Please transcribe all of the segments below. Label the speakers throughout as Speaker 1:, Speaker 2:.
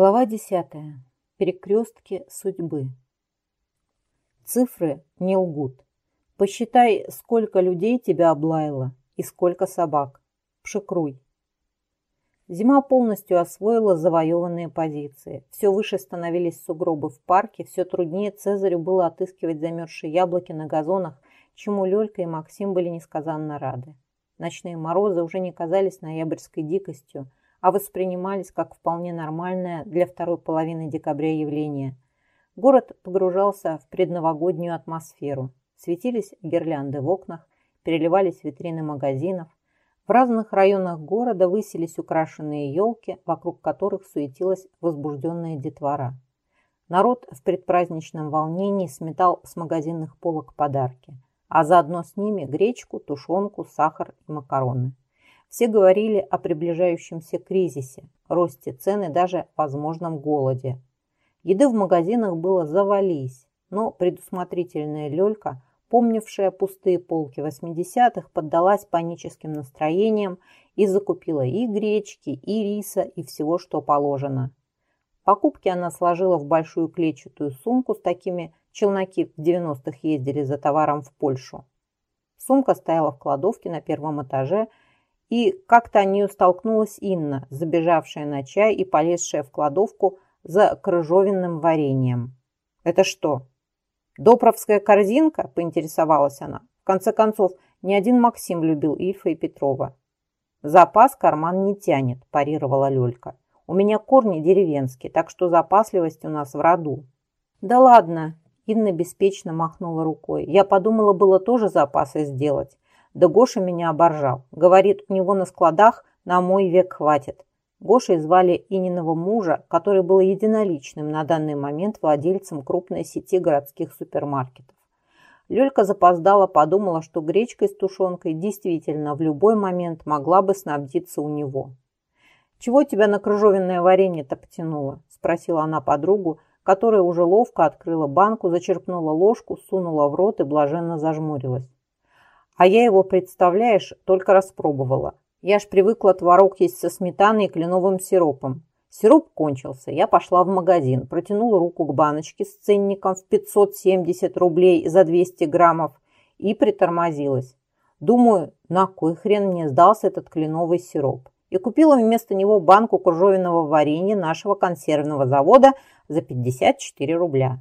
Speaker 1: Глава 10. Перекрестки судьбы. Цифры не лгут. Посчитай, сколько людей тебя облаяло и сколько собак. Пшикруй. Зима полностью освоила завоеванные позиции. Все выше становились сугробы в парке, все труднее Цезарю было отыскивать замерзшие яблоки на газонах, чему Лёлька и Максим были несказанно рады. Ночные морозы уже не казались ноябрьской дикостью, а воспринимались как вполне нормальное для второй половины декабря явление. Город погружался в предновогоднюю атмосферу. Светились гирлянды в окнах, переливались витрины магазинов. В разных районах города высились украшенные елки, вокруг которых суетилась возбужденная детвора. Народ в предпраздничном волнении сметал с магазинных полок подарки, а заодно с ними гречку, тушенку, сахар и макароны. Все говорили о приближающемся кризисе, росте цен и даже возможном голоде. Еды в магазинах было завались, но предусмотрительная Лёлька, помнившая пустые полки 80-х, поддалась паническим настроениям и закупила и гречки, и риса, и всего, что положено. Покупки она сложила в большую клетчатую сумку с такими челноки в 90-х ездили за товаром в Польшу. Сумка стояла в кладовке на первом этаже и как-то о нее столкнулась Инна, забежавшая на чай и полезшая в кладовку за крыжовенным вареньем. «Это что?» «Допровская корзинка?» – поинтересовалась она. В конце концов, ни один Максим любил Ильфа и Петрова. «Запас карман не тянет», – парировала Лёлька. «У меня корни деревенские, так что запасливость у нас в роду». «Да ладно!» – Инна беспечно махнула рукой. «Я подумала было тоже запасы сделать. Да Гоша меня оборжал. Говорит, у него на складах на мой век хватит. Гошей звали Ининого мужа, который был единоличным на данный момент владельцем крупной сети городских супермаркетов. Лёлька запоздала, подумала, что гречкой с тушенкой действительно в любой момент могла бы снабдиться у него. «Чего тебя на крыжовенное варенье-то потянуло?» – спросила она подругу, которая уже ловко открыла банку, зачерпнула ложку, сунула в рот и блаженно зажмурилась. А я его, представляешь, только распробовала. Я ж привыкла творог есть со сметаной и кленовым сиропом. Сироп кончился. Я пошла в магазин, протянула руку к баночке с ценником в 570 рублей за 200 граммов и притормозилась. Думаю, на кой хрен мне сдался этот кленовый сироп. И купила вместо него банку кружовенного варенья нашего консервного завода за 54 рубля.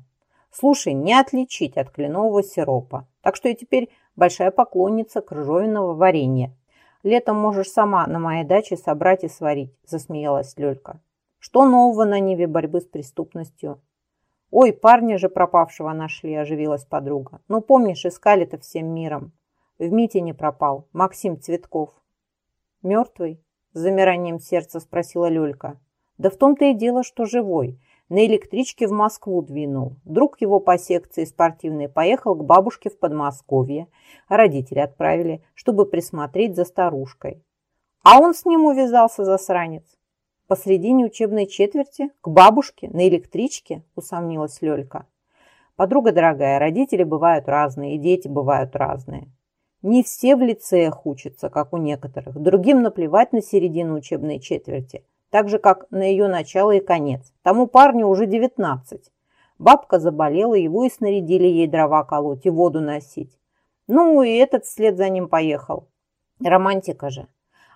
Speaker 1: Слушай, не отличить от кленового сиропа. Так что я теперь большая поклонница крыжовенного варенья. Летом можешь сама на моей даче собрать и сварить», – засмеялась Лёлька. «Что нового на Ниве борьбы с преступностью?» «Ой, парня же пропавшего нашли», – оживилась подруга. «Ну, помнишь, искали-то всем миром. В Митине пропал. Максим Цветков». «Мертвый?» – с замиранием сердца спросила Лёлька. «Да в том-то и дело, что живой. На электричке в Москву двинул. Друг его по секции спортивной поехал к бабушке в Подмосковье. Родители отправили, чтобы присмотреть за старушкой. А он с ним увязался, засранец. Посредине учебной четверти? К бабушке? На электричке? Усомнилась Лёлька. Подруга дорогая, родители бывают разные, и дети бывают разные. Не все в лицеях учатся, как у некоторых. Другим наплевать на середину учебной четверти так же, как на ее начало и конец. Тому парню уже 19. Бабка заболела, его и снарядили ей дрова колоть и воду носить. Ну и этот вслед за ним поехал. Романтика же.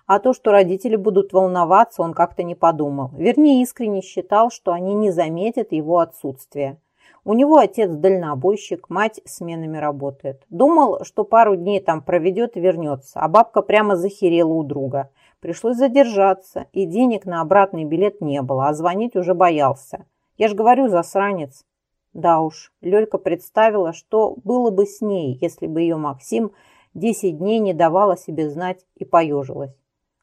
Speaker 1: А то, что родители будут волноваться, он как-то не подумал. Вернее, искренне считал, что они не заметят его отсутствия. У него отец дальнобойщик, мать сменами работает. Думал, что пару дней там проведет и вернется, а бабка прямо захерела у друга – Пришлось задержаться, и денег на обратный билет не было, а звонить уже боялся. Я ж говорю, засранец. Да уж, Лёлька представила, что было бы с ней, если бы ее Максим 10 дней не давала себе знать и поежилась.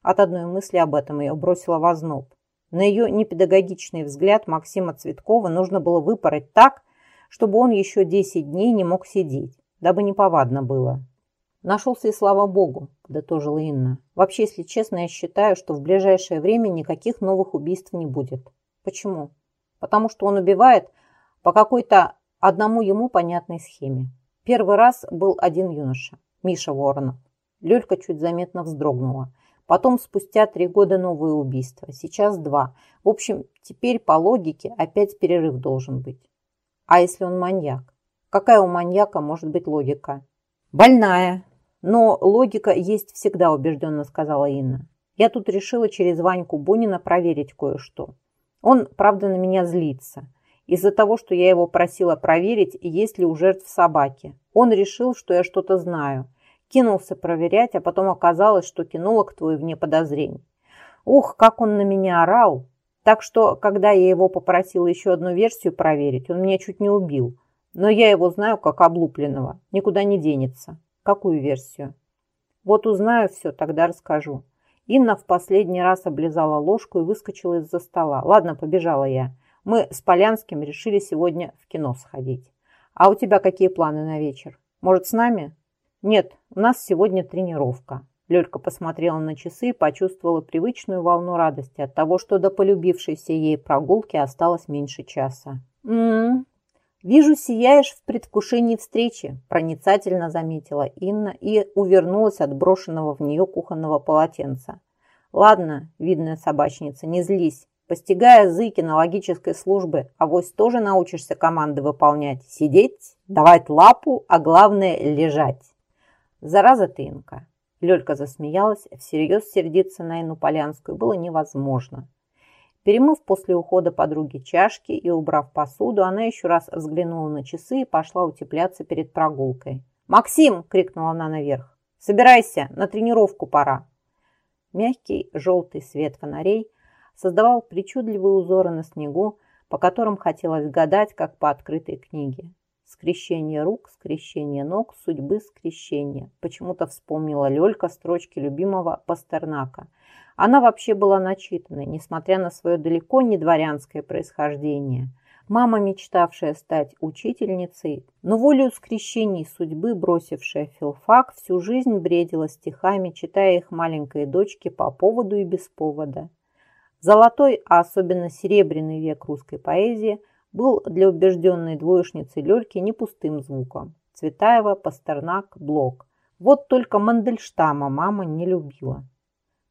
Speaker 1: От одной мысли об этом ее бросила в озноб. На ее непедагогичный взгляд Максима Цветкова нужно было выпороть так, чтобы он еще 10 дней не мог сидеть, дабы неповадно было. Нашелся и слава богу, подытожила Инна. Вообще, если честно, я считаю, что в ближайшее время никаких новых убийств не будет. Почему? Потому что он убивает по какой-то одному ему понятной схеме. Первый раз был один юноша, Миша Воронов. Лёлька чуть заметно вздрогнула. Потом спустя три года новые убийства. Сейчас два. В общем, теперь по логике опять перерыв должен быть. А если он маньяк? Какая у маньяка может быть логика? Больная. Но логика есть всегда, убежденно сказала Инна. Я тут решила через Ваньку Бунина проверить кое-что. Он, правда, на меня злится. Из-за того, что я его просила проверить, есть ли у жертв собаки. Он решил, что я что-то знаю. Кинулся проверять, а потом оказалось, что кинолог твой вне подозрений. Ух, как он на меня орал! Так что, когда я его попросила еще одну версию проверить, он меня чуть не убил. Но я его знаю как облупленного, никуда не денется. Какую версию? Вот узнаю все, тогда расскажу. Инна в последний раз облизала ложку и выскочила из-за стола. Ладно, побежала я. Мы с Полянским решили сегодня в кино сходить. А у тебя какие планы на вечер? Может, с нами? Нет, у нас сегодня тренировка. Лёлька посмотрела на часы и почувствовала привычную волну радости от того, что до полюбившейся ей прогулки осталось меньше часа. «М-м, вижу, сияешь в предвкушении встречи», – проницательно заметила Инна и увернулась от брошенного в нее кухонного полотенца. «Ладно, видная собачница, не злись. Постигая язык кинологической службы, авось тоже научишься команды выполнять. Сидеть, давать лапу, а главное – лежать». «Зараза ты, Инка!» Лёлька засмеялась, всерьез сердиться на Инну Полянскую было невозможно. Перемыв после ухода подруги чашки и убрав посуду, она еще раз взглянула на часы и пошла утепляться перед прогулкой. «Максим!» – крикнула она наверх. «Собирайся, на тренировку пора!» Мягкий желтый свет фонарей создавал причудливые узоры на снегу, по которым хотелось гадать, как по открытой книге. Скрещение рук, скрещение ног, судьбы скрещения. Почему-то вспомнила Лёлька строчки любимого Пастернака. Она вообще была начитанной, несмотря на свое далеко не дворянское происхождение. Мама, мечтавшая стать учительницей, но волею скрещений судьбы, бросившая филфак, всю жизнь бредила стихами, читая их маленькой дочке по поводу и без повода. Золотой, а особенно серебряный век русской поэзии – был для убежденной двоечницы Лёльки не пустым звуком. Цветаева, Пастернак, Блок. Вот только Мандельштама мама не любила.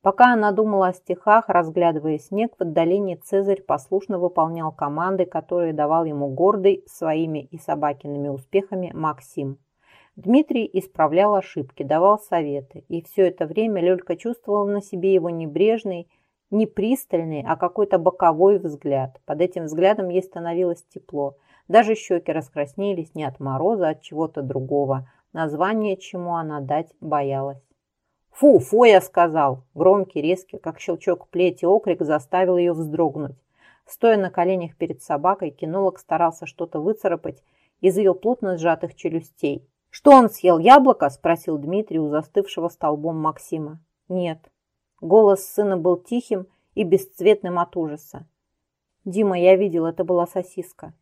Speaker 1: Пока она думала о стихах, разглядывая снег, в отдалении Цезарь послушно выполнял команды, которые давал ему гордый своими и собакиными успехами Максим. Дмитрий исправлял ошибки, давал советы, и все это время Лёлька чувствовала на себе его небрежный, не пристальный, а какой-то боковой взгляд. Под этим взглядом ей становилось тепло. Даже щеки раскраснелись не от мороза, а от чего-то другого. Название, чему она дать боялась. «Фу, фу!» я сказал. Громкий, резкий, как щелчок плети окрик заставил ее вздрогнуть. Стоя на коленях перед собакой, кинолог старался что-то выцарапать из ее плотно сжатых челюстей. «Что он съел, яблоко?» – спросил Дмитрий у застывшего столбом Максима. «Нет», Голос сына был тихим и бесцветным от ужаса. «Дима, я видел, это была сосиска».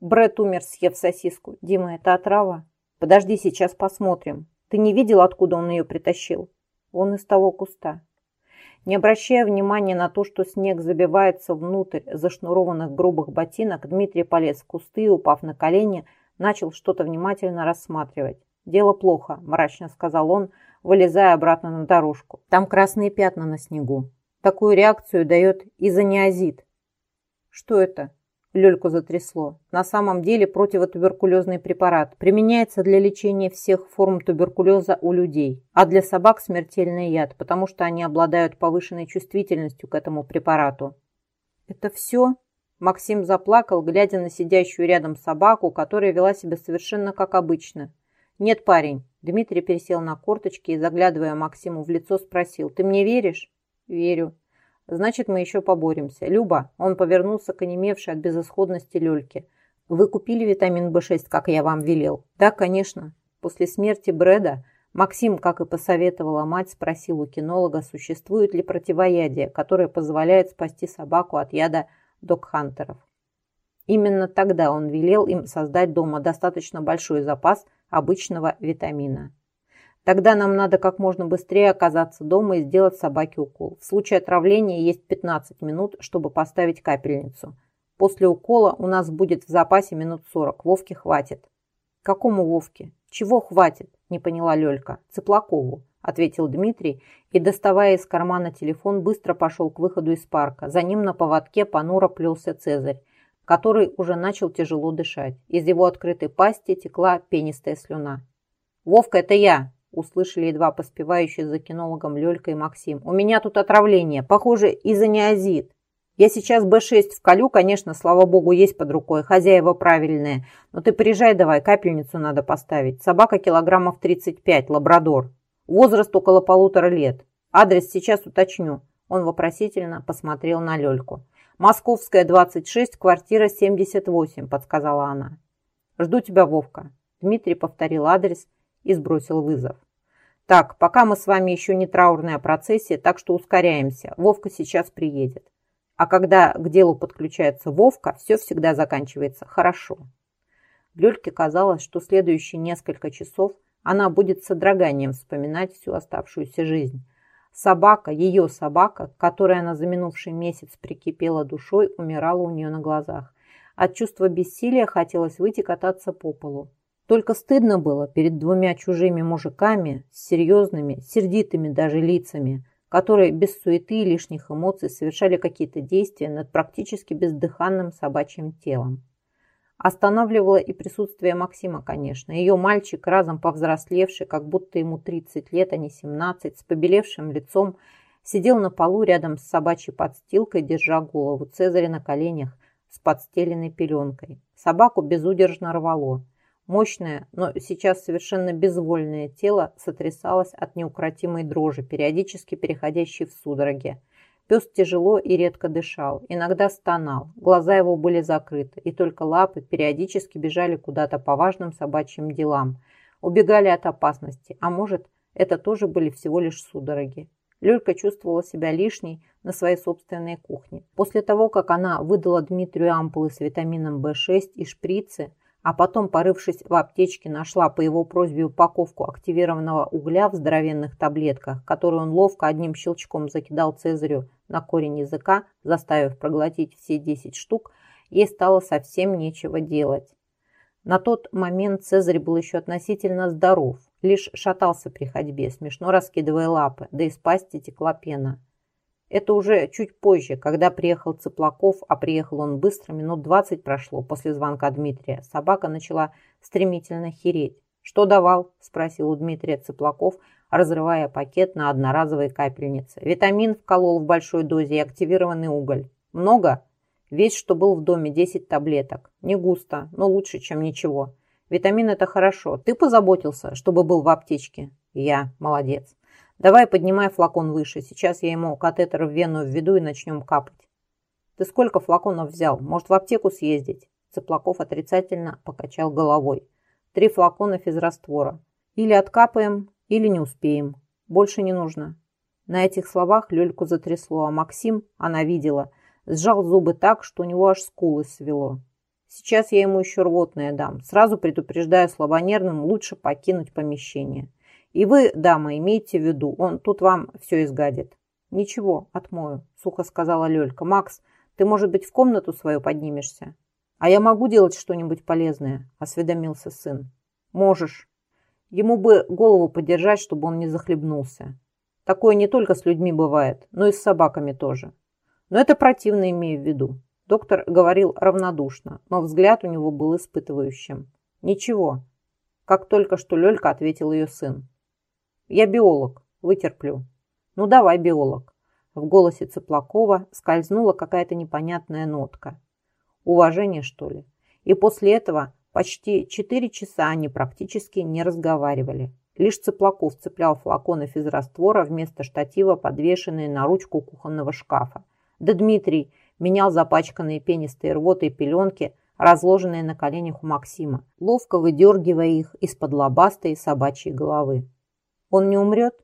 Speaker 1: Бред умер, съев сосиску. Дима, это отрава. Подожди, сейчас посмотрим. Ты не видел, откуда он ее притащил? Он из того куста. Не обращая внимания на то, что снег забивается внутрь зашнурованных грубых ботинок, Дмитрий полез в кусты и, упав на колени, начал что-то внимательно рассматривать. «Дело плохо», – мрачно сказал он, вылезая обратно на дорожку. Там красные пятна на снегу. Такую реакцию дает изониазид. Что это? Лёльку затрясло. На самом деле противотуберкулезный препарат. Применяется для лечения всех форм туберкулеза у людей. А для собак смертельный яд, потому что они обладают повышенной чувствительностью к этому препарату. Это все? Максим заплакал, глядя на сидящую рядом собаку, которая вела себя совершенно как обычно. «Нет, парень, Дмитрий пересел на корточки и, заглядывая Максиму в лицо, спросил, «Ты мне веришь?» «Верю». «Значит, мы еще поборемся». «Люба», он повернулся к онемевшей от безысходности Лёльке. «Вы купили витамин В6, как я вам велел?» «Да, конечно». После смерти Брэда Максим, как и посоветовала мать, спросил у кинолога, существует ли противоядие, которое позволяет спасти собаку от яда докхантеров. Именно тогда он велел им создать дома достаточно большой запас обычного витамина. Тогда нам надо как можно быстрее оказаться дома и сделать собаке укол. В случае отравления есть 15 минут, чтобы поставить капельницу. После укола у нас будет в запасе минут 40. Вовке хватит. Какому Вовке? Чего хватит? Не поняла Лёлька. Цыплакову. ответил Дмитрий и, доставая из кармана телефон, быстро пошел к выходу из парка. За ним на поводке понуро плелся Цезарь, который уже начал тяжело дышать. Из его открытой пасти текла пенистая слюна. «Вовка, это я!» – услышали едва поспевающие за кинологом Лёлька и Максим. «У меня тут отравление, похоже, изониазид. Я сейчас Б6 вколю, конечно, слава богу, есть под рукой, хозяева правильные. Но ты приезжай давай, капельницу надо поставить. Собака килограммов 35, лабрадор. Возраст около полутора лет. Адрес сейчас уточню». Он вопросительно посмотрел на Лёльку. «Московская, 26, квартира 78», – подсказала она. «Жду тебя, Вовка». Дмитрий повторил адрес и сбросил вызов. «Так, пока мы с вами еще не траурная процессия, так что ускоряемся. Вовка сейчас приедет. А когда к делу подключается Вовка, все всегда заканчивается хорошо». Лёльке казалось, что следующие несколько часов она будет с содроганием вспоминать всю оставшуюся жизнь. Собака, ее собака, к которой она за минувший месяц прикипела душой, умирала у нее на глазах. От чувства бессилия хотелось выйти кататься по полу. Только стыдно было перед двумя чужими мужиками с серьезными, сердитыми даже лицами, которые без суеты и лишних эмоций совершали какие-то действия над практически бездыханным собачьим телом. Останавливало и присутствие Максима, конечно. Ее мальчик, разом повзрослевший, как будто ему 30 лет, а не 17, с побелевшим лицом, сидел на полу рядом с собачьей подстилкой, держа голову Цезаря на коленях с подстеленной пеленкой. Собаку безудержно рвало. Мощное, но сейчас совершенно безвольное тело сотрясалось от неукротимой дрожи, периодически переходящей в судороги. Пес тяжело и редко дышал, иногда стонал, глаза его были закрыты, и только лапы периодически бежали куда-то по важным собачьим делам, убегали от опасности, а может, это тоже были всего лишь судороги. Люлька чувствовала себя лишней на своей собственной кухне. После того, как она выдала Дмитрию ампулы с витамином В6 и шприцы, а потом, порывшись в аптечке, нашла по его просьбе упаковку активированного угля в здоровенных таблетках, которую он ловко одним щелчком закидал Цезарю на корень языка, заставив проглотить все 10 штук, ей стало совсем нечего делать. На тот момент Цезарь был еще относительно здоров, лишь шатался при ходьбе, смешно раскидывая лапы, да из пасти текла пена. Это уже чуть позже, когда приехал Цыплаков, а приехал он быстро, минут 20 прошло после звонка Дмитрия. Собака начала стремительно хереть. «Что давал?» – спросил у Дмитрия Цыплаков, разрывая пакет на одноразовой капельнице. «Витамин вколол в большой дозе и активированный уголь. Много?» «Весь, что был в доме, 10 таблеток. Не густо, но лучше, чем ничего. Витамин – это хорошо. Ты позаботился, чтобы был в аптечке?» «Я. Молодец. Давай поднимай флакон выше. Сейчас я ему катетер в вену введу и начнем капать. Ты сколько флаконов взял? Может, в аптеку съездить? Цыплаков отрицательно покачал головой. Три флакона физраствора. Или откапаем, или не успеем. Больше не нужно. На этих словах Лёльку затрясло, а Максим, она видела, сжал зубы так, что у него аж скулы свело. Сейчас я ему еще рвотное дам. Сразу предупреждаю слабонервным, лучше покинуть помещение. И вы, дама, имейте в виду, он тут вам все изгадит. Ничего, отмою, сухо сказала Лёлька. Макс, ты, может быть, в комнату свою поднимешься? А я могу делать что-нибудь полезное, осведомился сын. Можешь. Ему бы голову подержать, чтобы он не захлебнулся. Такое не только с людьми бывает, но и с собаками тоже. Но это противно имею в виду. Доктор говорил равнодушно, но взгляд у него был испытывающим. Ничего. Как только что Лёлька ответил ее сын. Я биолог, вытерплю. Ну давай, биолог. В голосе Цыплакова скользнула какая-то непонятная нотка. Уважение, что ли? И после этого почти четыре часа они практически не разговаривали. Лишь Цыплаков цеплял флаконы физраствора вместо штатива, подвешенные на ручку кухонного шкафа. Да Дмитрий менял запачканные пенистые рвотой пеленки, разложенные на коленях у Максима, ловко выдергивая их из-под лобастой собачьей головы. «Он не умрет?»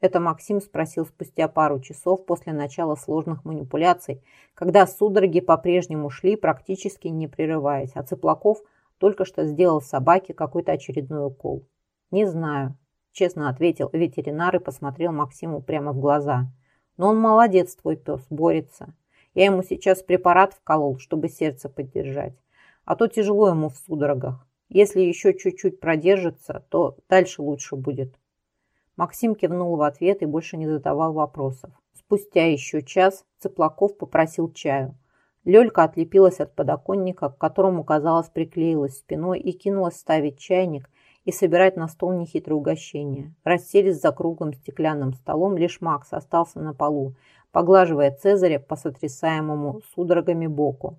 Speaker 1: Это Максим спросил спустя пару часов после начала сложных манипуляций, когда судороги по-прежнему шли, практически не прерываясь, а Цыплаков только что сделал собаке какой-то очередной укол. «Не знаю», – честно ответил ветеринар и посмотрел Максиму прямо в глаза. «Но он молодец, твой пес, борется. Я ему сейчас препарат вколол, чтобы сердце поддержать. А то тяжело ему в судорогах. Если еще чуть-чуть продержится, то дальше лучше будет». Максим кивнул в ответ и больше не задавал вопросов. Спустя еще час Цыплаков попросил чаю. Лёлька отлепилась от подоконника, к которому, казалось, приклеилась спиной и кинулась ставить чайник и собирать на стол нехитрое угощение. Расселись за круглым стеклянным столом, лишь Макс остался на полу, поглаживая Цезаря по сотрясаемому судорогами боку.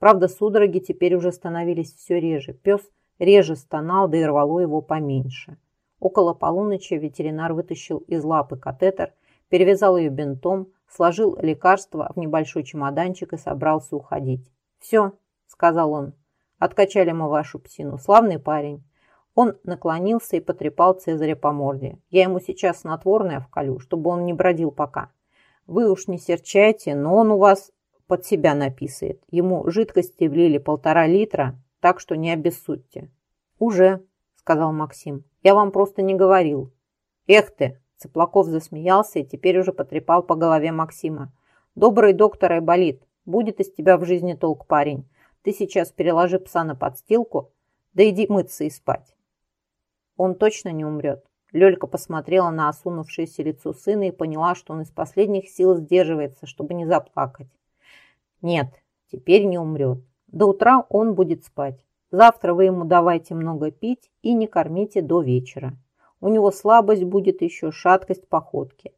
Speaker 1: Правда, судороги теперь уже становились все реже. Пес реже стонал, да и рвало его поменьше. Около полуночи ветеринар вытащил из лапы катетер, перевязал ее бинтом, сложил лекарство в небольшой чемоданчик и собрался уходить. «Все», — сказал он, — «откачали мы вашу псину. Славный парень». Он наклонился и потрепал Цезаря по морде. «Я ему сейчас снотворное вколю, чтобы он не бродил пока. Вы уж не серчайте, но он у вас под себя написает. Ему жидкости влили полтора литра, так что не обессудьте». «Уже», — сказал Максим. «Я вам просто не говорил». «Эх ты!» Цыплаков засмеялся и теперь уже потрепал по голове Максима. «Добрый доктор Айболит, будет из тебя в жизни толк, парень. Ты сейчас переложи пса на подстилку, да иди мыться и спать». Он точно не умрет. Лёлька посмотрела на осунувшееся лицо сына и поняла, что он из последних сил сдерживается, чтобы не заплакать. Нет, теперь не умрет. До утра он будет спать. Завтра вы ему давайте много пить и не кормите до вечера. У него слабость будет еще, шаткость походки.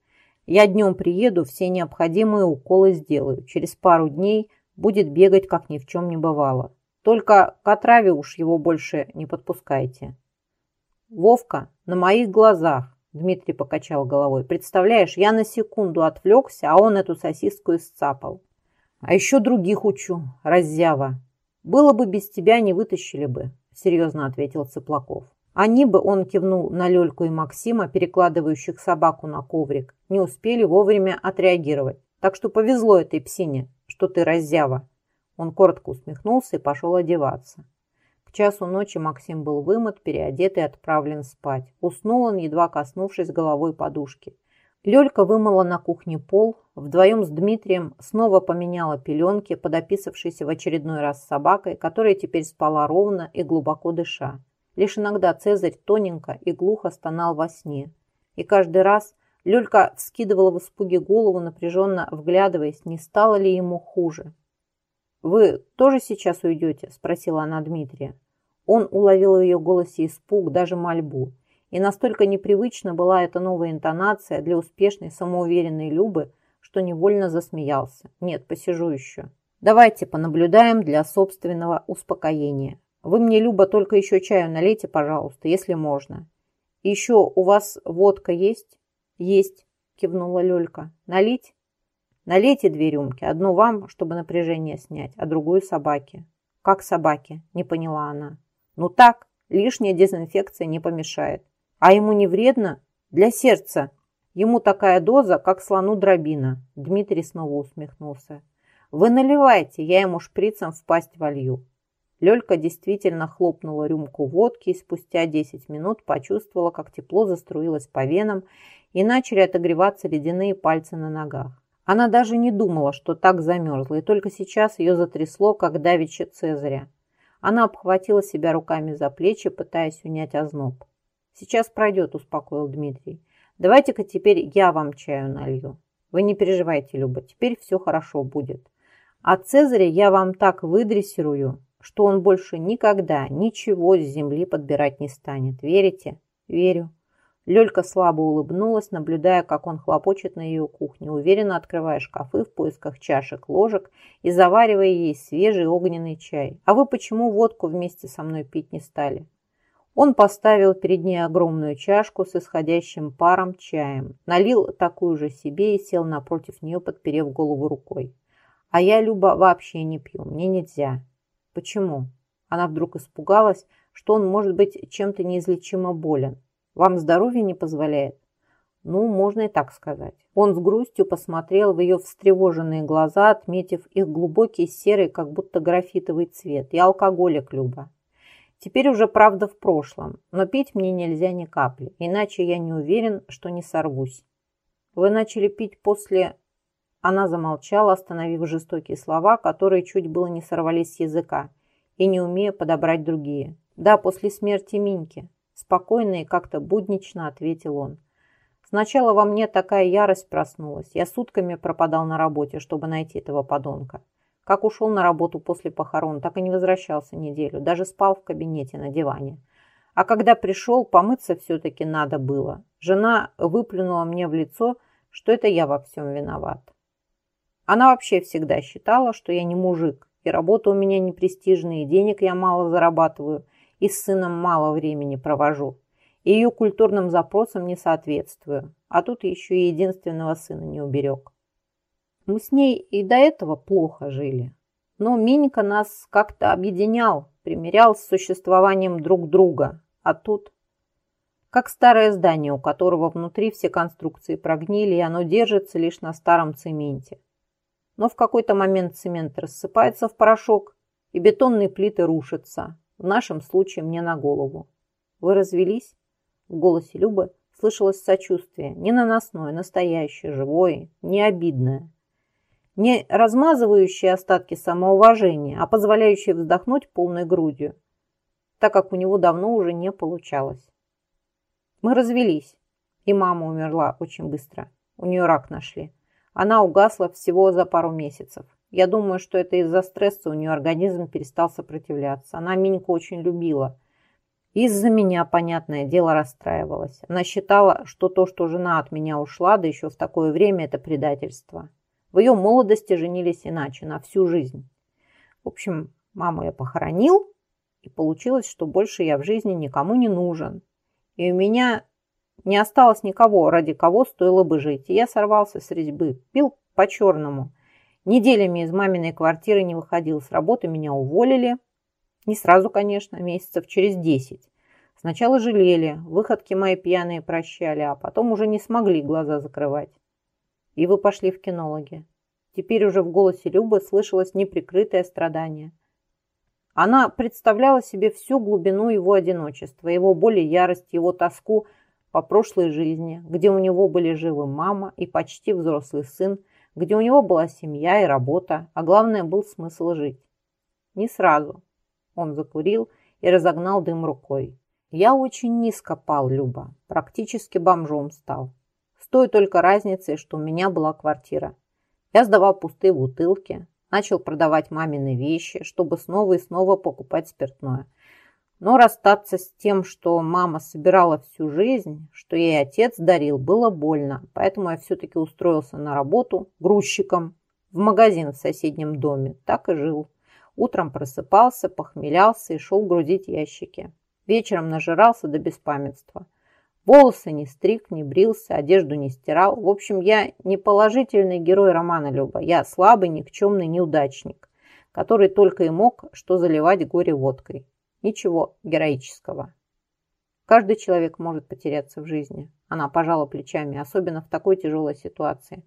Speaker 1: Я днем приеду, все необходимые уколы сделаю. Через пару дней будет бегать, как ни в чем не бывало. Только к отраве уж его больше не подпускайте. Вовка, на моих глазах, Дмитрий покачал головой. Представляешь, я на секунду отвлекся, а он эту сосиску исцапал. А еще других учу, раззява. Было бы без тебя, не вытащили бы, серьезно ответил Цыплаков. Они бы, он кивнул на Лёльку и Максима, перекладывающих собаку на коврик, не успели вовремя отреагировать. Так что повезло этой псине, что ты раззява. Он коротко усмехнулся и пошел одеваться. К часу ночи Максим был вымыт, переодет и отправлен спать. Уснул он, едва коснувшись головой подушки. Лёлька вымыла на кухне пол, вдвоем с Дмитрием снова поменяла пеленки, подописавшейся в очередной раз с собакой, которая теперь спала ровно и глубоко дыша. Лишь иногда Цезарь тоненько и глухо стонал во сне. И каждый раз Лёлька вскидывала в испуге голову, напряженно вглядываясь, не стало ли ему хуже. «Вы тоже сейчас уйдете?» – спросила она Дмитрия. Он уловил в ее голосе испуг, даже мольбу. И настолько непривычна была эта новая интонация для успешной, самоуверенной Любы, что невольно засмеялся. «Нет, посижу еще. Давайте понаблюдаем для собственного успокоения. Вы мне, Люба, только еще чаю налейте, пожалуйста, если можно. Еще у вас водка есть? Есть, кивнула Лёлька. Налить? Налейте две рюмки. Одну вам, чтобы напряжение снять, а другую собаке. Как собаке? Не поняла она. Ну так, лишняя дезинфекция не помешает. А ему не вредно? Для сердца. Ему такая доза, как слону дробина. Дмитрий снова усмехнулся. Вы наливайте, я ему шприцем в пасть волью. Лёлька действительно хлопнула рюмку водки и спустя 10 минут почувствовала, как тепло заструилось по венам и начали отогреваться ледяные пальцы на ногах. Она даже не думала, что так замерзла, и только сейчас ее затрясло, как давеча Цезаря. Она обхватила себя руками за плечи, пытаясь унять озноб. «Сейчас пройдет», – успокоил Дмитрий. «Давайте-ка теперь я вам чаю налью. Вы не переживайте, Люба, теперь все хорошо будет. А Цезаря я вам так выдрессирую, что он больше никогда ничего с земли подбирать не станет. Верите? Верю. Лёлька слабо улыбнулась, наблюдая, как он хлопочет на ее кухне, уверенно открывая шкафы в поисках чашек, ложек и заваривая ей свежий огненный чай. «А вы почему водку вместе со мной пить не стали?» Он поставил перед ней огромную чашку с исходящим паром чаем, налил такую же себе и сел напротив нее, подперев голову рукой. «А я, Люба, вообще не пью, мне нельзя. Почему? Она вдруг испугалась, что он может быть чем-то неизлечимо болен. Вам здоровье не позволяет? Ну, можно и так сказать. Он с грустью посмотрел в ее встревоженные глаза, отметив их глубокий серый, как будто графитовый цвет. И алкоголик, Люба. Теперь уже правда в прошлом, но пить мне нельзя ни капли, иначе я не уверен, что не сорвусь. Вы начали пить после она замолчала, остановив жестокие слова, которые чуть было не сорвались с языка, и не умея подобрать другие. «Да, после смерти Миньки», – спокойно и как-то буднично ответил он. Сначала во мне такая ярость проснулась. Я сутками пропадал на работе, чтобы найти этого подонка. Как ушел на работу после похорон, так и не возвращался неделю. Даже спал в кабинете на диване. А когда пришел, помыться все-таки надо было. Жена выплюнула мне в лицо, что это я во всем виноват. Она вообще всегда считала, что я не мужик, и работа у меня не престижная, и денег я мало зарабатываю, и с сыном мало времени провожу и ее культурным запросам не соответствую. А тут еще и единственного сына не уберег. Мы с ней и до этого плохо жили. Но Минька нас как-то объединял, примерял с существованием друг друга. А тут как старое здание, у которого внутри все конструкции прогнили, и оно держится лишь на старом цементе. Но в какой-то момент цемент рассыпается в порошок, и бетонные плиты рушатся, в нашем случае мне на голову. Вы развелись? В голосе Любы слышалось сочувствие, не наносное, настоящее, живое, не обидное. Не размазывающее остатки самоуважения, а позволяющее вздохнуть полной грудью, так как у него давно уже не получалось. Мы развелись, и мама умерла очень быстро. У нее рак нашли. Она угасла всего за пару месяцев. Я думаю, что это из-за стресса у нее организм перестал сопротивляться. Она Миньку очень любила – из-за меня, понятное дело, расстраивалась. Она считала, что то, что жена от меня ушла, да еще в такое время, это предательство. В ее молодости женились иначе, на всю жизнь. В общем, маму я похоронил, и получилось, что больше я в жизни никому не нужен. И у меня не осталось никого, ради кого стоило бы жить. И я сорвался с резьбы, пил по-черному. Неделями из маминой квартиры не выходил, с работы меня уволили, не сразу, конечно, месяцев через десять. Сначала жалели, выходки мои пьяные прощали, а потом уже не смогли глаза закрывать. И вы пошли в кинологи. Теперь уже в голосе Любы слышалось неприкрытое страдание. Она представляла себе всю глубину его одиночества, его боль и ярость, его тоску по прошлой жизни, где у него были живы мама и почти взрослый сын, где у него была семья и работа, а главное был смысл жить. Не сразу, он закурил и разогнал дым рукой. Я очень низко пал, Люба. Практически бомжом стал. С той только разницей, что у меня была квартира. Я сдавал пустые бутылки, начал продавать мамины вещи, чтобы снова и снова покупать спиртное. Но расстаться с тем, что мама собирала всю жизнь, что ей отец дарил, было больно. Поэтому я все-таки устроился на работу грузчиком в магазин в соседнем доме. Так и жил. Утром просыпался, похмелялся и шел грузить ящики. Вечером нажирался до беспамятства. Волосы не стриг, не брился, одежду не стирал. В общем, я не положительный герой романа Люба. Я слабый, никчемный неудачник, который только и мог что заливать горе водкой. Ничего героического. Каждый человек может потеряться в жизни. Она пожала плечами, особенно в такой тяжелой ситуации.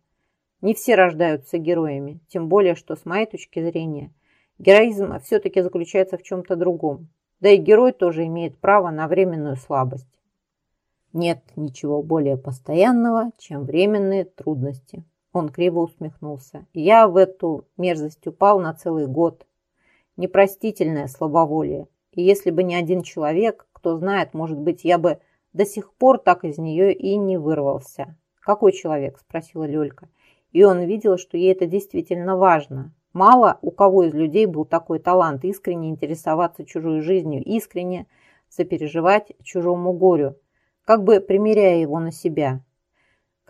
Speaker 1: Не все рождаются героями, тем более, что с моей точки зрения – Героизм все-таки заключается в чем-то другом. Да и герой тоже имеет право на временную слабость. Нет ничего более постоянного, чем временные трудности. Он криво усмехнулся. Я в эту мерзость упал на целый год. Непростительное слабоволие. И если бы не один человек, кто знает, может быть, я бы до сих пор так из нее и не вырвался. «Какой человек?» – спросила Лёлька. И он видел, что ей это действительно важно. Мало у кого из людей был такой талант искренне интересоваться чужой жизнью, искренне сопереживать чужому горю, как бы примеряя его на себя.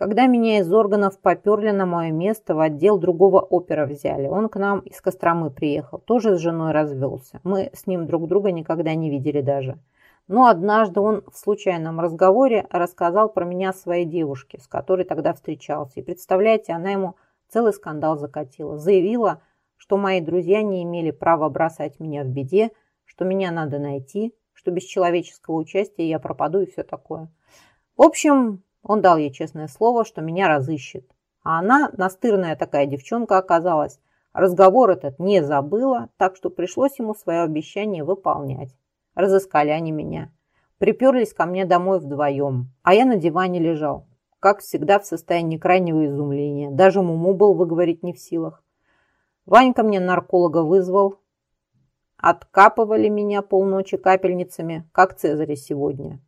Speaker 1: Когда меня из органов поперли на мое место, в отдел другого опера взяли. Он к нам из Костромы приехал, тоже с женой развелся. Мы с ним друг друга никогда не видели даже. Но однажды он в случайном разговоре рассказал про меня своей девушке, с которой тогда встречался. И представляете, она ему целый скандал закатила. Заявила, что мои друзья не имели права бросать меня в беде, что меня надо найти, что без человеческого участия я пропаду и все такое. В общем, он дал ей честное слово, что меня разыщет. А она, настырная такая девчонка оказалась, разговор этот не забыла, так что пришлось ему свое обещание выполнять. Разыскали они меня. Приперлись ко мне домой вдвоем, а я на диване лежал, как всегда в состоянии крайнего изумления. Даже Муму был выговорить не в силах. Ванька мне нарколога вызвал. Откапывали меня полночи капельницами, как Цезаря сегодня.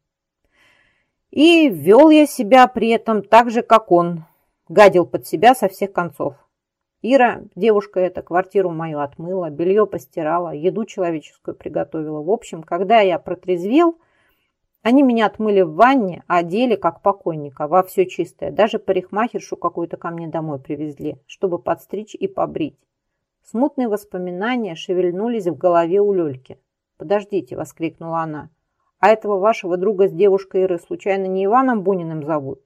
Speaker 1: И вел я себя при этом так же, как он. Гадил под себя со всех концов. Ира, девушка эта, квартиру мою отмыла, белье постирала, еду человеческую приготовила. В общем, когда я протрезвел, они меня отмыли в ванне, одели как покойника, во все чистое. Даже парикмахершу какую-то ко мне домой привезли, чтобы подстричь и побрить. Смутные воспоминания шевельнулись в голове у Лёльки. «Подождите», — воскликнула она. «А этого вашего друга с девушкой Иры случайно не Иваном Буниным зовут?»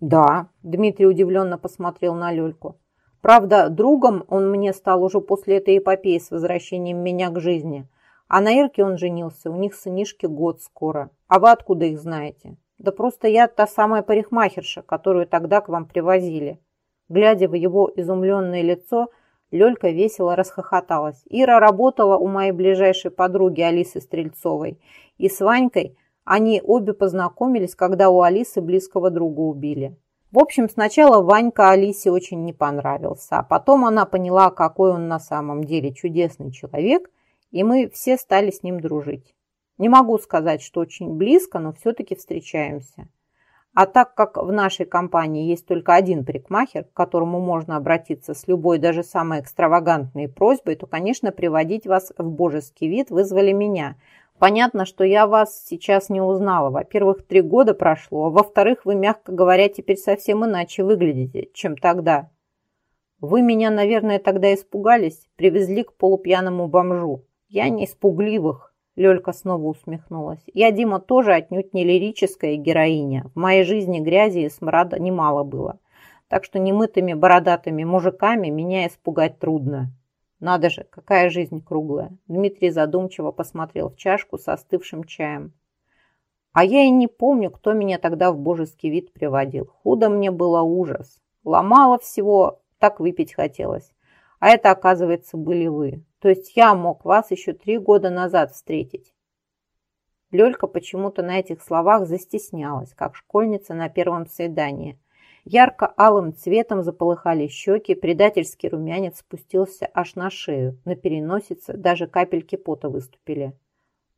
Speaker 1: «Да», — Дмитрий удивленно посмотрел на Лёльку. Правда, другом он мне стал уже после этой эпопеи с возвращением меня к жизни. А на Ирке он женился, у них сынишки год скоро. А вы откуда их знаете? Да просто я та самая парикмахерша, которую тогда к вам привозили. Глядя в его изумленное лицо, Лёлька весело расхохоталась. Ира работала у моей ближайшей подруги Алисы Стрельцовой. И с Ванькой они обе познакомились, когда у Алисы близкого друга убили. В общем, сначала Ванька Алисе очень не понравился, а потом она поняла, какой он на самом деле чудесный человек, и мы все стали с ним дружить. Не могу сказать, что очень близко, но все-таки встречаемся. А так как в нашей компании есть только один парикмахер, к которому можно обратиться с любой, даже самой экстравагантной просьбой, то, конечно, приводить вас в божеский вид вызвали меня – Понятно, что я вас сейчас не узнала. Во-первых, три года прошло, а во-вторых, вы, мягко говоря, теперь совсем иначе выглядите, чем тогда. Вы меня, наверное, тогда испугались, привезли к полупьяному бомжу. Я не испугливых. Лёлька снова усмехнулась. Я, Дима, тоже отнюдь не лирическая героиня. В моей жизни грязи и смрада немало было. Так что немытыми бородатыми мужиками меня испугать трудно. Надо же, какая жизнь круглая. Дмитрий задумчиво посмотрел в чашку с остывшим чаем. А я и не помню, кто меня тогда в божеский вид приводил. Худо мне было ужас. Ломало всего, так выпить хотелось. А это, оказывается, были вы. То есть я мог вас еще три года назад встретить. Лёлька почему-то на этих словах застеснялась, как школьница на первом свидании. Ярко-алым цветом заполыхали щеки, предательский румянец спустился аж на шею, на переносице даже капельки пота выступили.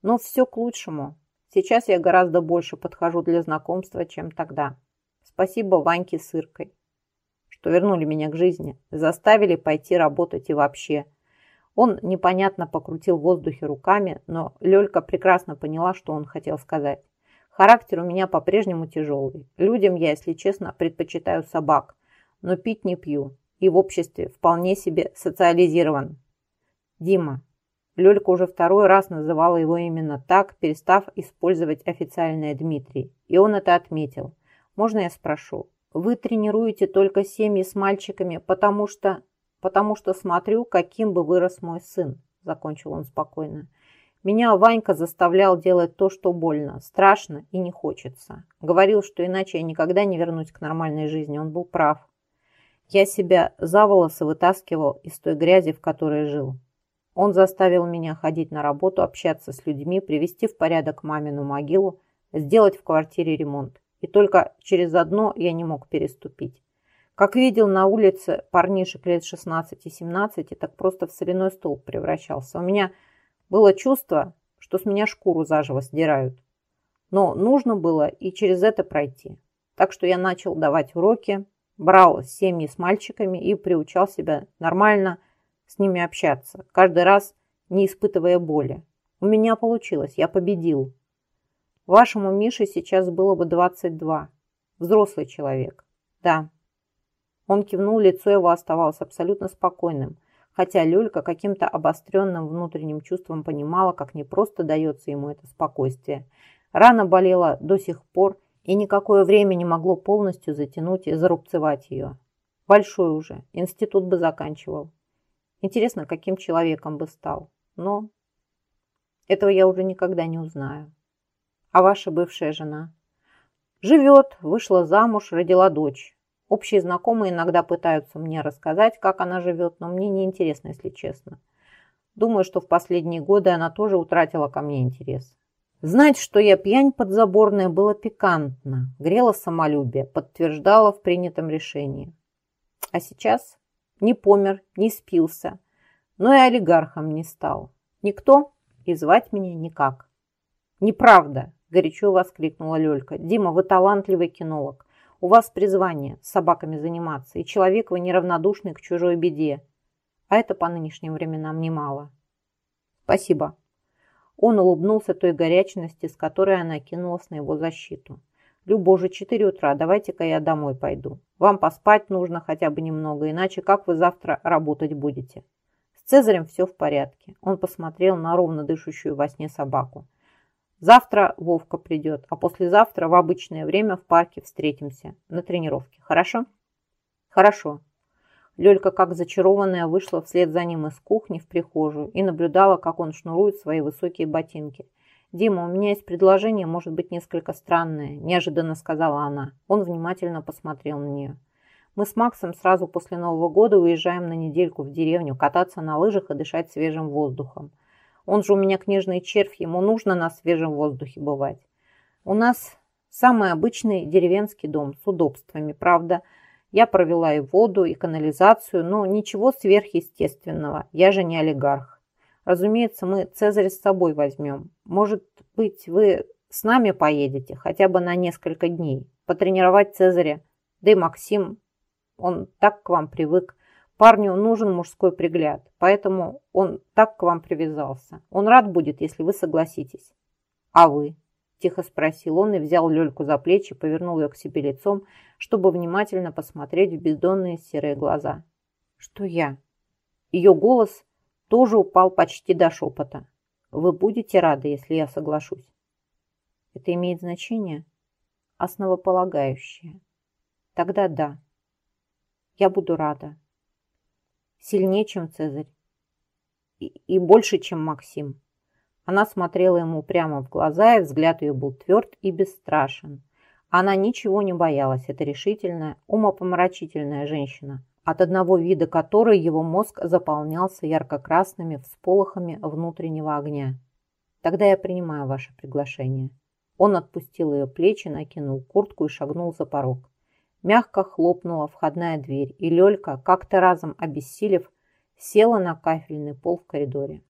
Speaker 1: Но все к лучшему. Сейчас я гораздо больше подхожу для знакомства, чем тогда. Спасибо Ваньке с Иркой, что вернули меня к жизни, заставили пойти работать и вообще. Он непонятно покрутил в воздухе руками, но Лёлька прекрасно поняла, что он хотел сказать. Характер у меня по-прежнему тяжелый. Людям я, если честно, предпочитаю собак, но пить не пью и в обществе вполне себе социализирован. Дима. Лёлька уже второй раз называла его именно так, перестав использовать официальное Дмитрий. И он это отметил. Можно я спрошу? Вы тренируете только семьи с мальчиками, потому что... Потому что смотрю, каким бы вырос мой сын, закончил он спокойно. Меня Ванька заставлял делать то, что больно, страшно и не хочется. Говорил, что иначе я никогда не вернусь к нормальной жизни. Он был прав. Я себя за волосы вытаскивал из той грязи, в которой жил. Он заставил меня ходить на работу, общаться с людьми, привести в порядок мамину могилу, сделать в квартире ремонт. И только через одно я не мог переступить. Как видел на улице парнишек лет 16 и 17, так просто в соляной столб превращался. У меня было чувство, что с меня шкуру заживо сдирают. Но нужно было и через это пройти. Так что я начал давать уроки, брал семьи с мальчиками и приучал себя нормально с ними общаться, каждый раз не испытывая боли. У меня получилось, я победил. Вашему Мише сейчас было бы 22. Взрослый человек. Да. Он кивнул, лицо его оставалось абсолютно спокойным хотя Лёлька каким-то обостренным внутренним чувством понимала, как непросто дается ему это спокойствие. Рана болела до сих пор, и никакое время не могло полностью затянуть и зарубцевать ее. Большой уже, институт бы заканчивал. Интересно, каким человеком бы стал. Но этого я уже никогда не узнаю. А ваша бывшая жена? Живет, вышла замуж, родила дочь. Общие знакомые иногда пытаются мне рассказать, как она живет, но мне не интересно, если честно. Думаю, что в последние годы она тоже утратила ко мне интерес. Знать, что я пьянь подзаборная, было пикантно, грело самолюбие, подтверждало в принятом решении. А сейчас не помер, не спился, но и олигархом не стал. Никто и звать меня никак. Неправда, – горячо воскликнула Лёлька. «Дима, вы талантливый кинолог. У вас призвание с собаками заниматься, и человек вы неравнодушный к чужой беде. А это по нынешним временам немало». «Спасибо». Он улыбнулся той горячности, с которой она кинулась на его защиту. «Любо, уже четыре утра, давайте-ка я домой пойду. Вам поспать нужно хотя бы немного, иначе как вы завтра работать будете?» С Цезарем все в порядке. Он посмотрел на ровно дышащую во сне собаку. Завтра Вовка придет, а послезавтра в обычное время в парке встретимся на тренировке. Хорошо? Хорошо. Лёлька, как зачарованная, вышла вслед за ним из кухни в прихожую и наблюдала, как он шнурует свои высокие ботинки. «Дима, у меня есть предложение, может быть, несколько странное», – неожиданно сказала она. Он внимательно посмотрел на нее. «Мы с Максом сразу после Нового года уезжаем на недельку в деревню, кататься на лыжах и дышать свежим воздухом. Он же у меня книжный червь, ему нужно на свежем воздухе бывать. У нас самый обычный деревенский дом с удобствами, правда. Я провела и воду, и канализацию, но ничего сверхъестественного. Я же не олигарх. Разумеется, мы Цезарь с собой возьмем. Может быть, вы с нами поедете, хотя бы на несколько дней, потренировать Цезаря. Да и Максим, он так к вам привык. Парню нужен мужской пригляд, поэтому он так к вам привязался. Он рад будет, если вы согласитесь. А вы? Тихо спросил он и взял Лёльку за плечи, повернул ее к себе лицом, чтобы внимательно посмотреть в бездонные серые глаза. Что я? Ее голос тоже упал почти до шепота. Вы будете рады, если я соглашусь? Это имеет значение? Основополагающее. Тогда да. Я буду рада сильнее, чем Цезарь. И, и больше, чем Максим. Она смотрела ему прямо в глаза, и взгляд ее был тверд и бесстрашен. Она ничего не боялась. Это решительная, умопомрачительная женщина, от одного вида которой его мозг заполнялся ярко-красными всполохами внутреннего огня. «Тогда я принимаю ваше приглашение». Он отпустил ее плечи, накинул куртку и шагнул за порог. Мягко хлопнула входная дверь, и Лёлька, как-то разом обессилев, села на кафельный пол в коридоре.